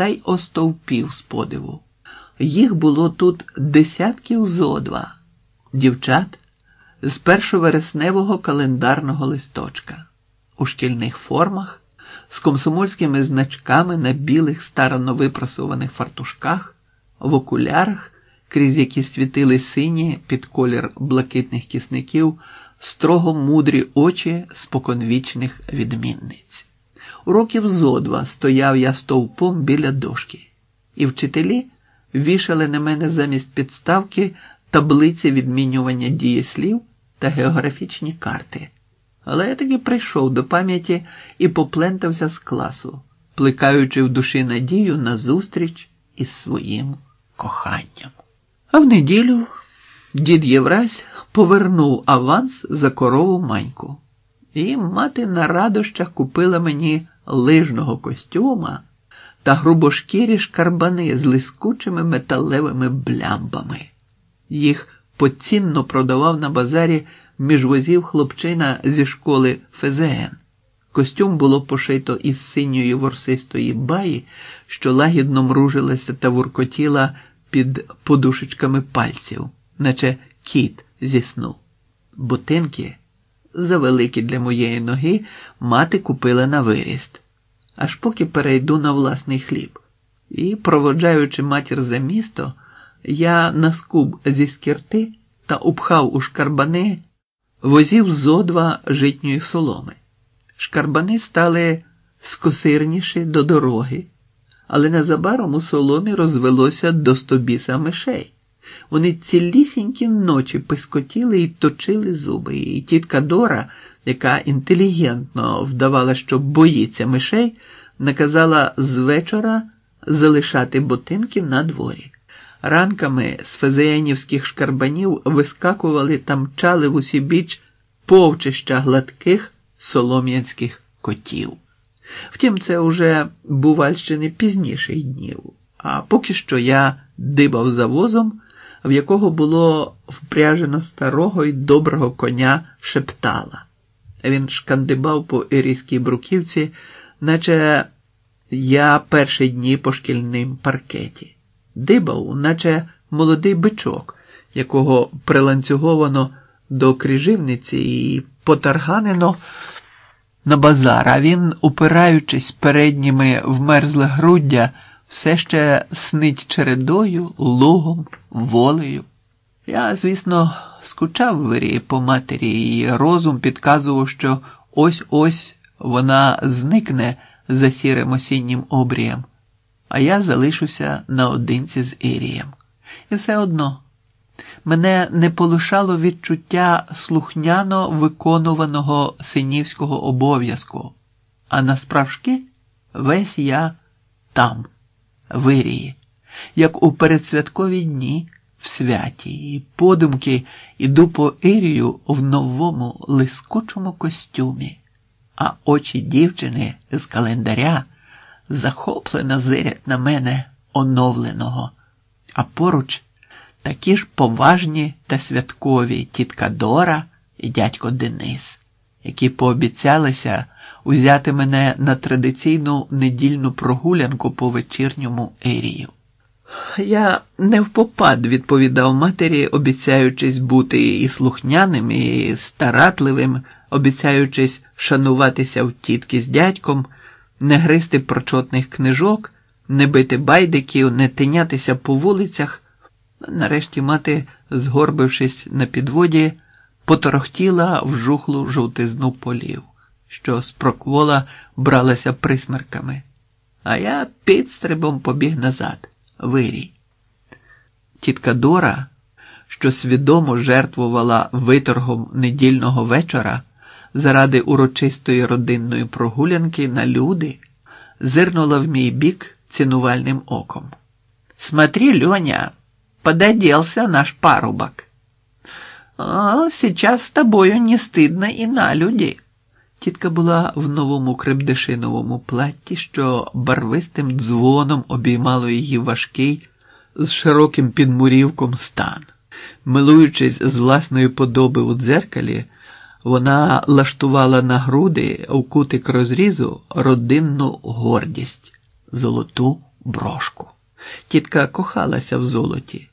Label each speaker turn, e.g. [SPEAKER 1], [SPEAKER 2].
[SPEAKER 1] та й остовпів з подиву. Їх було тут десятків зо два дівчат з першовересневого календарного листочка у шкільних формах, з комсомольськими значками на білих старано випрасованих фартушках, в окулярах, крізь які світили сині під колір блакитних кисників, строго мудрі очі споконвічних відмінниць. Років зо два стояв я стовпом біля дошки, і вчителі вішали на мене замість підставки таблиці відмінювання дієслів та географічні карти. Але я таки прийшов до пам'яті і поплентався з класу, плекаючи в душі надію на зустріч із своїм коханням. А в неділю дід Євразь повернув аванс за корову маньку, і мати на радощах купила мені лижного костюма та грубошкірі шкарбани з лискучими металевими блямбами. Їх поцінно продавав на базарі між возів хлопчина зі школи ФЗН. Костюм було пошито із синьої ворсистої баї, що лагідно мружилася та вуркотіла під подушечками пальців, наче кіт зі сну. Ботинки, завеликі для моєї ноги, мати купила на виріст, аж поки перейду на власний хліб. І, проводжаючи матір за місто, я наскуб зі скірти та упхав у шкарбани возів зо два житньої соломи. Шкарбани стали скосирніші до дороги, але незабаром у соломі розвелося до стобіса мишей. Вони цілісінькі ночі пискотіли і точили зуби, і тітка Дора, яка інтелігентно вдавала, що боїться мишей, наказала з вечора залишати ботинки на дворі. Ранками з фезеянівських шкарбанів вискакували та мчали в усі біч повчища гладких солом'янських котів. Втім, це уже бувальщини пізніших днів, а поки що я дибав за возом, в якого було впряжено старого й доброго коня шептала. Він шкандибав по ірійській бруківці, наче я перші дні по шкільним паркеті дибав, наче молодий бичок, якого приланцюговано до крижівниці і потарганено на базар, а він, упираючись передніми в мерзле груддя, все ще снить чередою, лугом, волею. Я, звісно, скучав вирі по матері, і розум підказував, що ось ось вона зникне за сірим осіннім обрієм а я залишуся наодинці з Ірієм. І все одно мене не полишало відчуття слухняно виконуваного синівського обов'язку, а насправжки весь я там, в Ірії, як у передсвяткові дні в святі, і подумки іду по Ірію в новому лискучому костюмі, а очі дівчини з календаря захоплено зирять на мене оновленого, а поруч такі ж поважні та святкові тітка Дора і дядько Денис, які пообіцялися узяти мене на традиційну недільну прогулянку по вечірньому ерію. Я не впопад відповідав матері, обіцяючись бути і слухняним, і старатливим, обіцяючись шануватися в тітки з дядьком не гристи прочотних книжок, не бити байдиків, не тинятися по вулицях. Нарешті мати, згорбившись на підводі, поторохтіла в жухлу жовтизну полів, що з проквола бралася присмерками. А я підстрибом побіг назад, вирій. Тітка Дора, що свідомо жертвувала виторгом недільного вечора заради урочистої родинної прогулянки на люди, зирнула в мій бік цінувальним оком. Смотри, Льоня, пододелся наш парубок. А сейчас с тобою не стидно і на люди. Тітка була в новому крепдешиновому платті, що барвистим дзвоном обіймало її важкий, з широким підмурівком стан. Милуючись з власної подоби у дзеркалі, вона лаштувала на груди у кутик розрізу родинну гордість, золоту брошку. Тітка кохалася в золоті,